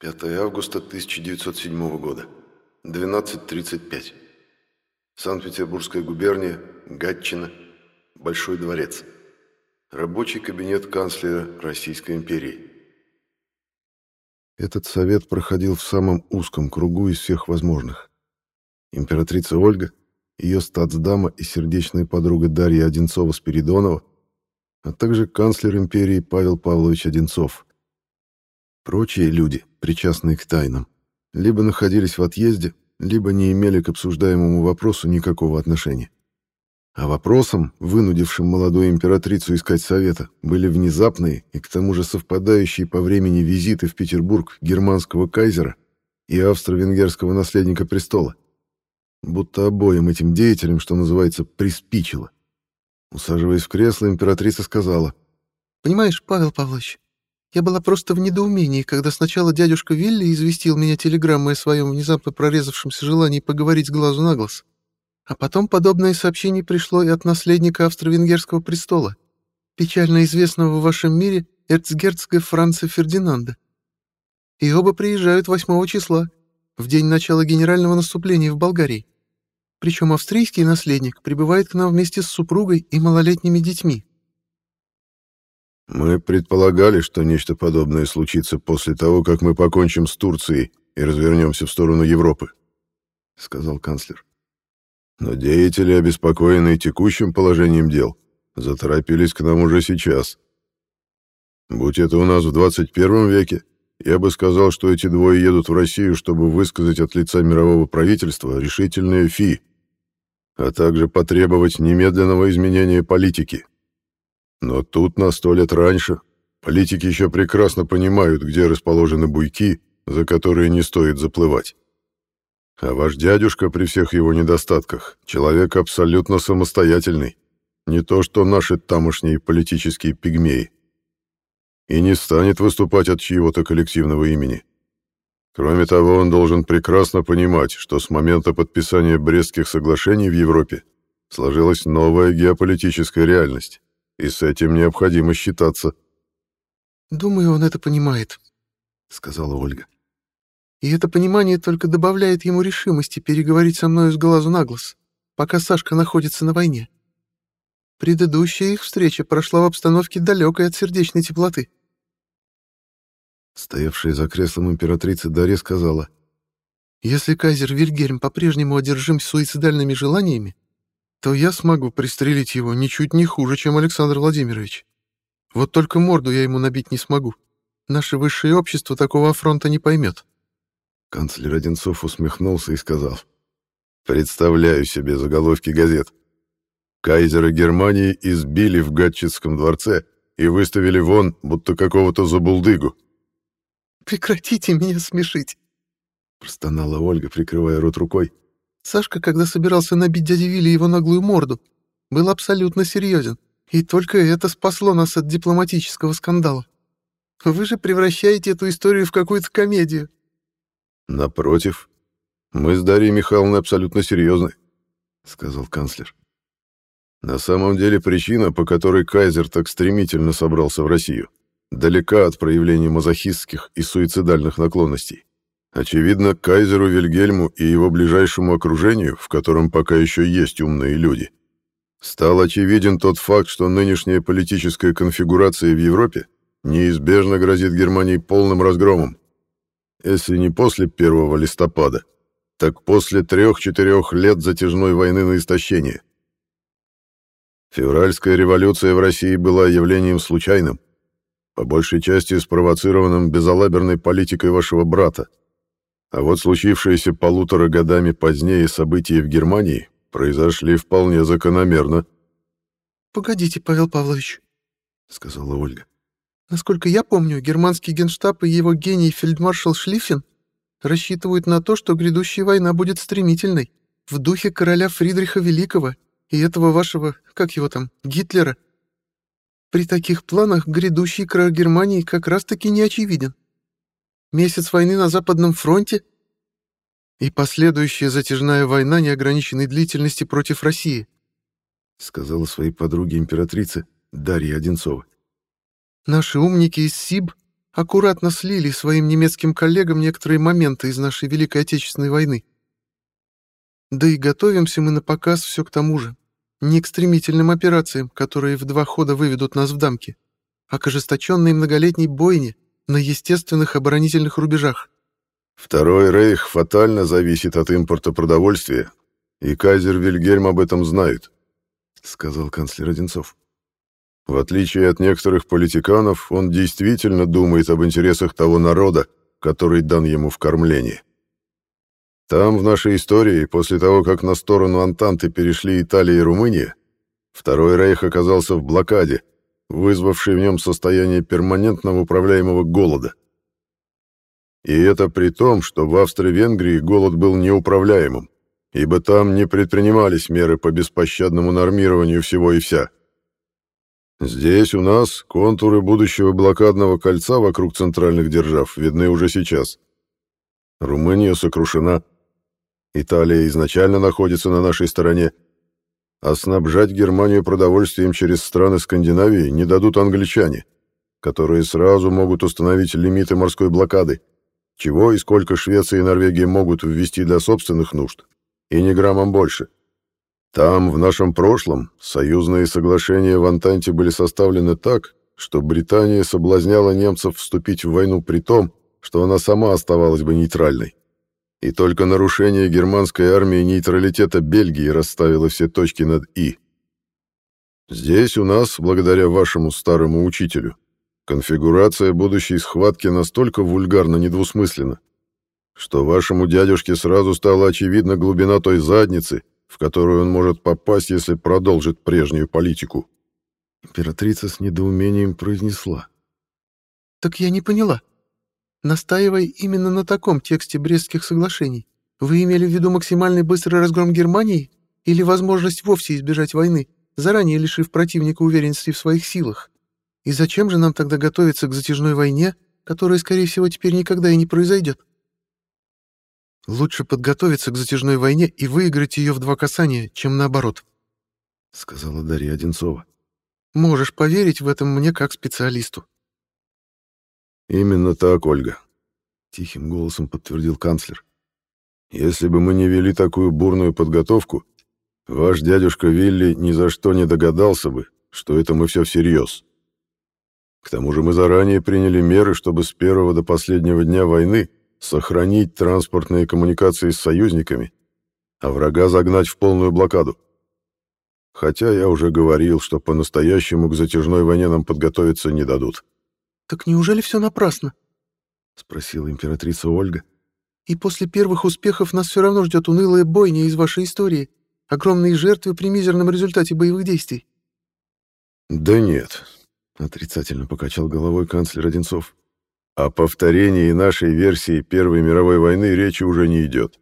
5 августа 1907 года. 12.35. Санкт-Петербургская губерния, Гатчина, Большой дворец. Рабочий кабинет канцлера Российской империи. Этот совет проходил в самом узком кругу из всех возможных. Императрица Ольга, ее статсдама и сердечная подруга Дарья Одинцова-Спиридонова, а также канцлер империи Павел Павлович Одинцов. Прочие люди, причастные к тайнам, либо находились в отъезде, либо не имели к обсуждаемому вопросу никакого отношения. А вопросом, вынудившим молодую императрицу искать совета, были внезапные и к тому же совпадающие по времени визиты в Петербург германского кайзера и австро-венгерского наследника престола. Будто обоим этим деятелям, что называется, приспичило. Усаживаясь в кресло, императрица сказала. «Понимаешь, Павел Павлович, я была просто в недоумении, когда сначала дядюшка Вилли известил меня телеграммой о своем внезапно прорезавшемся желании поговорить с глазу на глаз. А потом подобное сообщение пришло и от наследника австро-венгерского престола, печально известного в вашем мире эрцгерцога Франца Фердинанда. И оба приезжают 8 числа, в день начала генерального наступления в Болгарии. Причем австрийский наследник прибывает к нам вместе с супругой и малолетними детьми. Мы предполагали, что нечто подобное случится после того, как мы покончим с Турцией и развернемся в сторону Европы, сказал канцлер. Но деятели, обеспокоенные текущим положением дел, заторопились к нам уже сейчас. Будь это у нас в 21 веке, я бы сказал, что эти двое едут в Россию, чтобы высказать от лица мирового правительства решительные фи, а также потребовать немедленного изменения политики. Но тут на сто лет раньше политики еще прекрасно понимают, где расположены буйки, за которые не стоит заплывать. А ваш дядюшка при всех его недостатках человек абсолютно самостоятельный, не то что наши тамошние политические пигмеи. И не станет выступать от чьего-то коллективного имени. Кроме того, он должен прекрасно понимать, что с момента подписания Брестских соглашений в Европе сложилась новая геополитическая реальность и с этим необходимо считаться. «Думаю, он это понимает», — сказала Ольга. «И это понимание только добавляет ему решимости переговорить со мной с глазу на глаз, пока Сашка находится на войне. Предыдущая их встреча прошла в обстановке далекой от сердечной теплоты». Стоявшая за креслом императрица Дарья сказала, «Если кайзер Вильгельм по-прежнему одержим суицидальными желаниями, то я смогу пристрелить его ничуть не хуже, чем Александр Владимирович. Вот только морду я ему набить не смогу. Наше высшее общество такого афронта не поймет. Канцлер Одинцов усмехнулся и сказал. «Представляю себе заголовки газет. Кайзера Германии избили в Гатчинском дворце и выставили вон, будто какого-то забулдыгу». «Прекратите меня смешить!» простонала Ольга, прикрывая рот рукой. Сашка, когда собирался набить дяде Вилли его наглую морду, был абсолютно серьезен. И только это спасло нас от дипломатического скандала. Вы же превращаете эту историю в какую-то комедию. Напротив, мы с Дарьей Михайловной абсолютно серьезны, сказал канцлер. На самом деле причина, по которой Кайзер так стремительно собрался в Россию, далека от проявления мазохистских и суицидальных наклонностей. Очевидно, кайзеру Вильгельму и его ближайшему окружению, в котором пока еще есть умные люди, стал очевиден тот факт, что нынешняя политическая конфигурация в Европе неизбежно грозит Германии полным разгромом. Если не после 1 листопада, так после трех-четырех лет затяжной войны на истощение. Февральская революция в России была явлением случайным, по большей части спровоцированным безалаберной политикой вашего брата, а вот случившиеся полутора годами позднее события в Германии произошли вполне закономерно. «Погодите, Павел Павлович», — сказала Ольга. «Насколько я помню, германский генштаб и его гений фельдмаршал Шлиффен рассчитывают на то, что грядущая война будет стремительной, в духе короля Фридриха Великого и этого вашего, как его там, Гитлера. При таких планах грядущий крах Германии как раз-таки не очевиден. Месяц войны на Западном фронте и последующая затяжная война неограниченной длительности против России, сказала своей подруге императрице Дарье Одинцовой. Наши умники из СИБ аккуратно слили своим немецким коллегам некоторые моменты из нашей Великой Отечественной войны. Да и готовимся мы на показ все к тому же. Не к стремительным операциям, которые в два хода выведут нас в дамки, а к ожесточенной многолетней бойне на естественных оборонительных рубежах. Второй рейх фатально зависит от импорта продовольствия, и кайзер Вильгельм об этом знает, сказал канцлер Одинцов. В отличие от некоторых политиканов, он действительно думает об интересах того народа, который дан ему в кормлении. Там, в нашей истории, после того, как на сторону Антанты перешли Италия и Румыния, Второй рейх оказался в блокаде, вызвавшей в нем состояние перманентного управляемого голода. И это при том, что в Австро-Венгрии голод был неуправляемым, ибо там не предпринимались меры по беспощадному нормированию всего и вся. Здесь у нас контуры будущего блокадного кольца вокруг центральных держав видны уже сейчас. Румыния сокрушена, Италия изначально находится на нашей стороне, а снабжать Германию продовольствием через страны Скандинавии не дадут англичане, которые сразу могут установить лимиты морской блокады, чего и сколько Швеция и Норвегия могут ввести для собственных нужд, и ни граммом больше. Там, в нашем прошлом, союзные соглашения в Антанте были составлены так, что Британия соблазняла немцев вступить в войну при том, что она сама оставалась бы нейтральной. И только нарушение германской армии нейтралитета Бельгии расставило все точки над «и». Здесь у нас, благодаря вашему старому учителю, конфигурация будущей схватки настолько вульгарно недвусмысленна, что вашему дядюшке сразу стала очевидна глубина той задницы, в которую он может попасть, если продолжит прежнюю политику. Императрица с недоумением произнесла. «Так я не поняла настаивая именно на таком тексте Брестских соглашений. Вы имели в виду максимальный быстрый разгром Германии или возможность вовсе избежать войны, заранее лишив противника уверенности в своих силах? И зачем же нам тогда готовиться к затяжной войне, которая, скорее всего, теперь никогда и не произойдет? Лучше подготовиться к затяжной войне и выиграть ее в два касания, чем наоборот, — сказала Дарья Одинцова. Можешь поверить в этом мне как специалисту. «Именно так, Ольга», — тихим голосом подтвердил канцлер. «Если бы мы не вели такую бурную подготовку, ваш дядюшка Вилли ни за что не догадался бы, что это мы все всерьез. К тому же мы заранее приняли меры, чтобы с первого до последнего дня войны сохранить транспортные коммуникации с союзниками, а врага загнать в полную блокаду. Хотя я уже говорил, что по-настоящему к затяжной войне нам подготовиться не дадут». «Так неужели все напрасно?» — спросила императрица Ольга. «И после первых успехов нас все равно ждет унылая бойня из вашей истории, огромные жертвы при мизерном результате боевых действий». «Да нет», — отрицательно покачал головой канцлер Одинцов. «О повторении нашей версии Первой мировой войны речи уже не идет.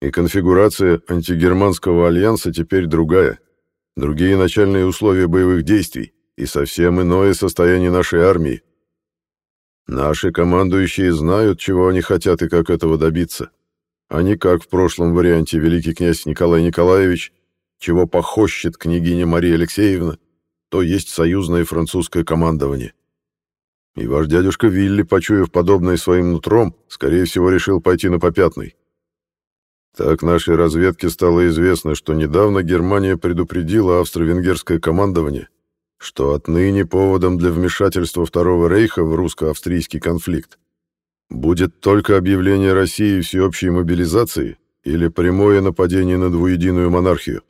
И конфигурация антигерманского альянса теперь другая, другие начальные условия боевых действий, и совсем иное состояние нашей армии. Наши командующие знают, чего они хотят и как этого добиться, а не как в прошлом варианте великий князь Николай Николаевич, чего похощет княгиня Мария Алексеевна, то есть союзное французское командование. И ваш дядюшка Вилли, почуяв подобное своим нутром, скорее всего, решил пойти на попятный. Так нашей разведке стало известно, что недавно Германия предупредила австро-венгерское командование, что отныне поводом для вмешательства Второго Рейха в русско-австрийский конфликт будет только объявление России всеобщей мобилизации или прямое нападение на двуединую монархию.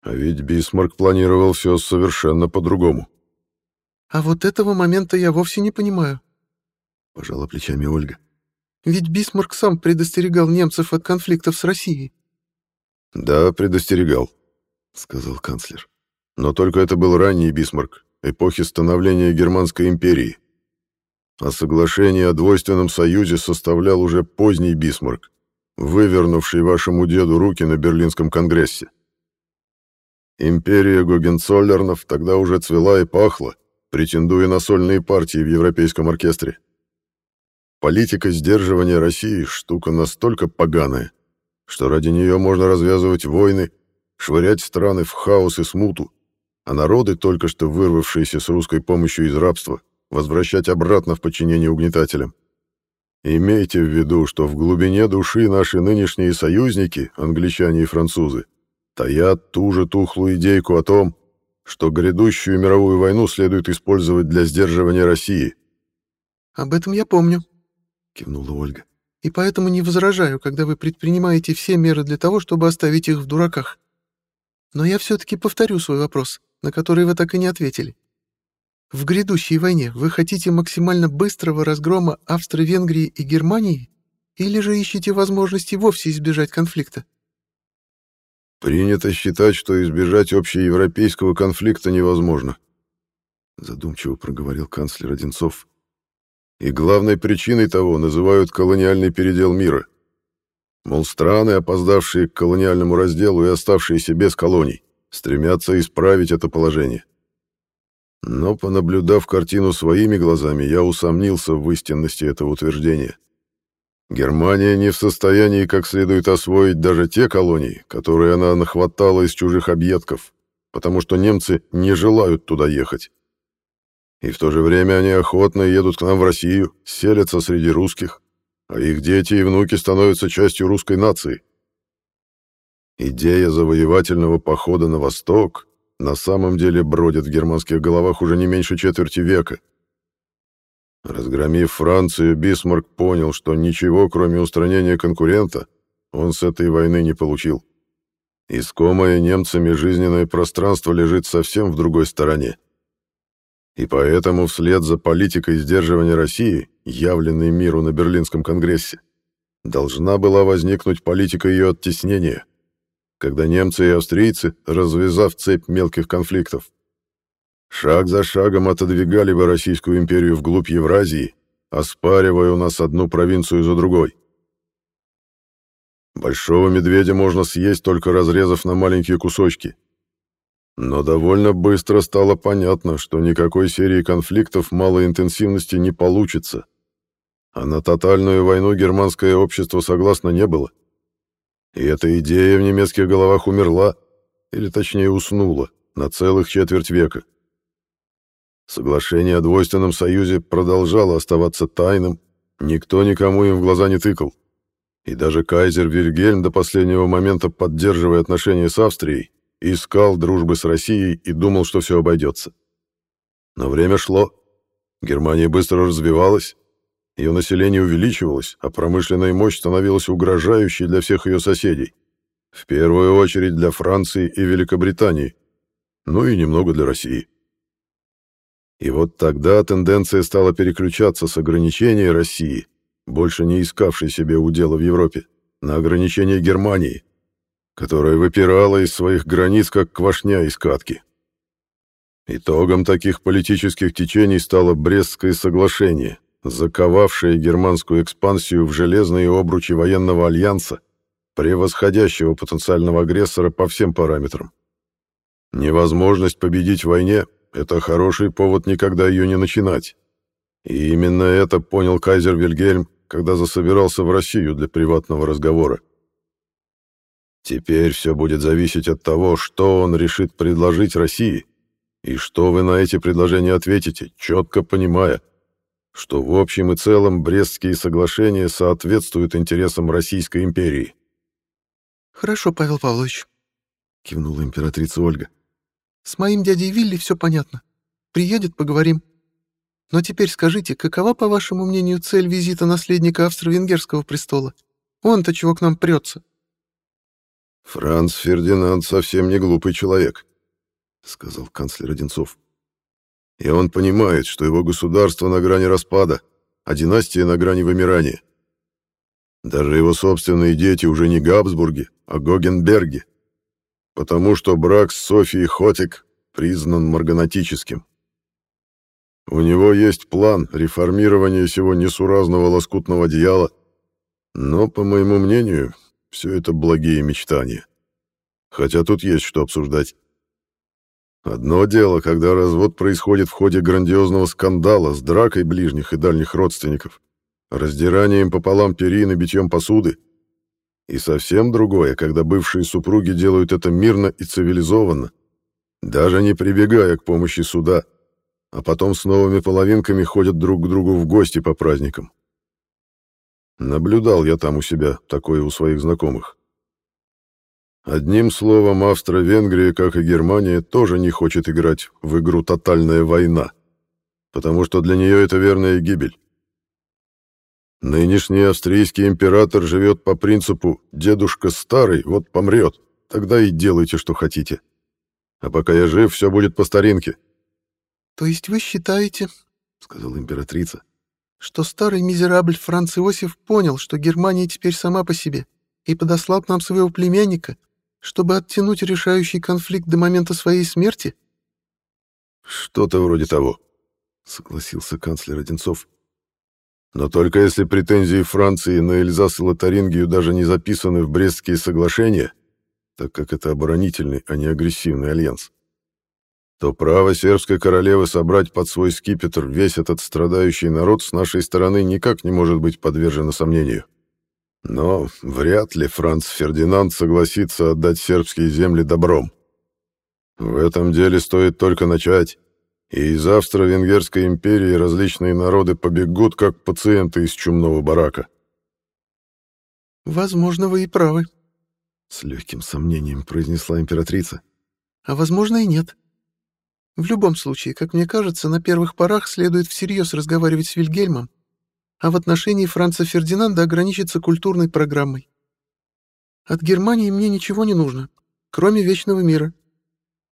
А ведь Бисмарк планировал все совершенно по-другому. «А вот этого момента я вовсе не понимаю», — пожала плечами Ольга. «Ведь Бисмарк сам предостерегал немцев от конфликтов с Россией». «Да, предостерегал», — сказал канцлер. Но только это был ранний Бисмарк, эпохи становления Германской империи. А соглашение о двойственном союзе составлял уже поздний Бисмарк, вывернувший вашему деду руки на Берлинском конгрессе. Империя Гогенцоллернов тогда уже цвела и пахла, претендуя на сольные партии в европейском оркестре. Политика сдерживания России — штука настолько поганая, что ради нее можно развязывать войны, швырять страны в хаос и смуту, а народы, только что вырвавшиеся с русской помощью из рабства, возвращать обратно в подчинение угнетателям. Имейте в виду, что в глубине души наши нынешние союзники, англичане и французы, таят ту же тухлую идейку о том, что грядущую мировую войну следует использовать для сдерживания России. «Об этом я помню», — кивнула Ольга. «И поэтому не возражаю, когда вы предпринимаете все меры для того, чтобы оставить их в дураках. Но я все-таки повторю свой вопрос, на который вы так и не ответили. В грядущей войне вы хотите максимально быстрого разгрома Австро-Венгрии и Германии или же ищете возможности вовсе избежать конфликта? Принято считать, что избежать общеевропейского конфликта невозможно, задумчиво проговорил канцлер Одинцов. И главной причиной того называют колониальный передел мира. Мол, страны, опоздавшие к колониальному разделу и оставшиеся без колоний, стремятся исправить это положение. Но, понаблюдав картину своими глазами, я усомнился в истинности этого утверждения. Германия не в состоянии как следует освоить даже те колонии, которые она нахватала из чужих объедков, потому что немцы не желают туда ехать. И в то же время они охотно едут к нам в Россию, селятся среди русских, а их дети и внуки становятся частью русской нации. Идея завоевательного похода на восток на самом деле бродит в германских головах уже не меньше четверти века. Разгромив Францию, Бисмарк понял, что ничего, кроме устранения конкурента, он с этой войны не получил. Искомое немцами жизненное пространство лежит совсем в другой стороне. И поэтому вслед за политикой сдерживания России, явленной миру на Берлинском конгрессе, должна была возникнуть политика ее оттеснения – когда немцы и австрийцы, развязав цепь мелких конфликтов, шаг за шагом отодвигали бы Российскую империю вглубь Евразии, оспаривая у нас одну провинцию за другой. Большого медведя можно съесть, только разрезав на маленькие кусочки. Но довольно быстро стало понятно, что никакой серии конфликтов малой интенсивности не получится. А на тотальную войну германское общество согласно не было. И эта идея в немецких головах умерла, или точнее уснула, на целых четверть века. Соглашение о двойственном союзе продолжало оставаться тайным, никто никому им в глаза не тыкал. И даже кайзер Вильгельм до последнего момента, поддерживая отношения с Австрией, искал дружбы с Россией и думал, что все обойдется. Но время шло. Германия быстро развивалась, ее население увеличивалось, а промышленная мощь становилась угрожающей для всех ее соседей. В первую очередь для Франции и Великобритании, ну и немного для России. И вот тогда тенденция стала переключаться с ограничения России, больше не искавшей себе удела в Европе, на ограничение Германии, которая выпирала из своих границ, как квашня из катки. Итогом таких политических течений стало Брестское соглашение, заковавшая германскую экспансию в железные обручи военного альянса, превосходящего потенциального агрессора по всем параметрам. Невозможность победить в войне — это хороший повод никогда ее не начинать. И именно это понял кайзер Вильгельм, когда засобирался в Россию для приватного разговора. Теперь все будет зависеть от того, что он решит предложить России, и что вы на эти предложения ответите, четко понимая — что в общем и целом Брестские соглашения соответствуют интересам Российской империи. «Хорошо, Павел Павлович», — кивнула императрица Ольга. «С моим дядей Вилли все понятно. Приедет, поговорим. Но теперь скажите, какова, по вашему мнению, цель визита наследника австро-венгерского престола? Он-то чего к нам прется?» «Франц Фердинанд совсем не глупый человек», — сказал канцлер Одинцов и он понимает, что его государство на грани распада, а династия на грани вымирания. Даже его собственные дети уже не Габсбурги, а Гогенберги, потому что брак с Софией Хотик признан марганатическим. У него есть план реформирования сего несуразного лоскутного одеяла, но, по моему мнению, все это благие мечтания. Хотя тут есть что обсуждать. Одно дело, когда развод происходит в ходе грандиозного скандала с дракой ближних и дальних родственников, раздиранием пополам перин и битьем посуды. И совсем другое, когда бывшие супруги делают это мирно и цивилизованно, даже не прибегая к помощи суда. а потом с новыми половинками ходят друг к другу в гости по праздникам. Наблюдал я там у себя такое у своих знакомых. Одним словом, Австро-Венгрия, как и Германия, тоже не хочет играть в игру «Тотальная война», потому что для нее это верная гибель. Нынешний австрийский император живет по принципу «дедушка старый, вот помрет, тогда и делайте, что хотите». А пока я жив, все будет по старинке. — То есть вы считаете, — сказала императрица, — что старый мизерабль Франц Иосиф понял, что Германия теперь сама по себе, и подослал к нам своего племянника, чтобы оттянуть решающий конфликт до момента своей смерти? — Что-то вроде того, — согласился канцлер Одинцов. — Но только если претензии Франции на Эльзас и Лотарингию даже не записаны в Брестские соглашения, так как это оборонительный, а не агрессивный альянс, то право сербской королевы собрать под свой скипетр весь этот страдающий народ с нашей стороны никак не может быть подвержено сомнению. Но вряд ли Франц Фердинанд согласится отдать сербские земли добром. В этом деле стоит только начать, и из Австро-Венгерской империи различные народы побегут, как пациенты из чумного барака. «Возможно, вы и правы», с легким сомнением произнесла императрица. А возможно и нет. В любом случае, как мне кажется, на первых порах следует всерьез разговаривать с Вильгельмом, а в отношении Франца Фердинанда ограничиться культурной программой. От Германии мне ничего не нужно, кроме вечного мира.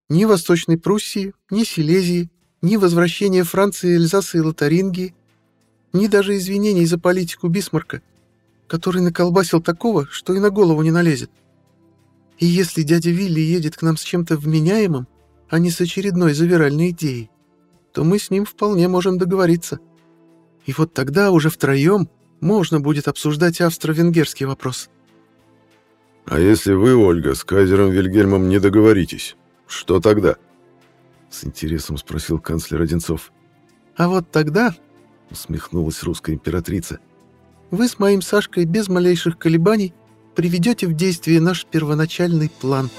Ни Восточной Пруссии, ни Силезии, ни возвращения Франции, Эльзаса и Лотарингии, ни даже извинений за политику Бисмарка, который наколбасил такого, что и на голову не налезет. И если дядя Вилли едет к нам с чем-то вменяемым, а не с очередной завиральной идеей, то мы с ним вполне можем договориться. И вот тогда уже втроем можно будет обсуждать австро-венгерский вопрос. «А если вы, Ольга, с кайзером Вильгельмом не договоритесь, что тогда?» С интересом спросил канцлер Одинцов. «А вот тогда...» — усмехнулась русская императрица. «Вы с моим Сашкой без малейших колебаний приведете в действие наш первоначальный план».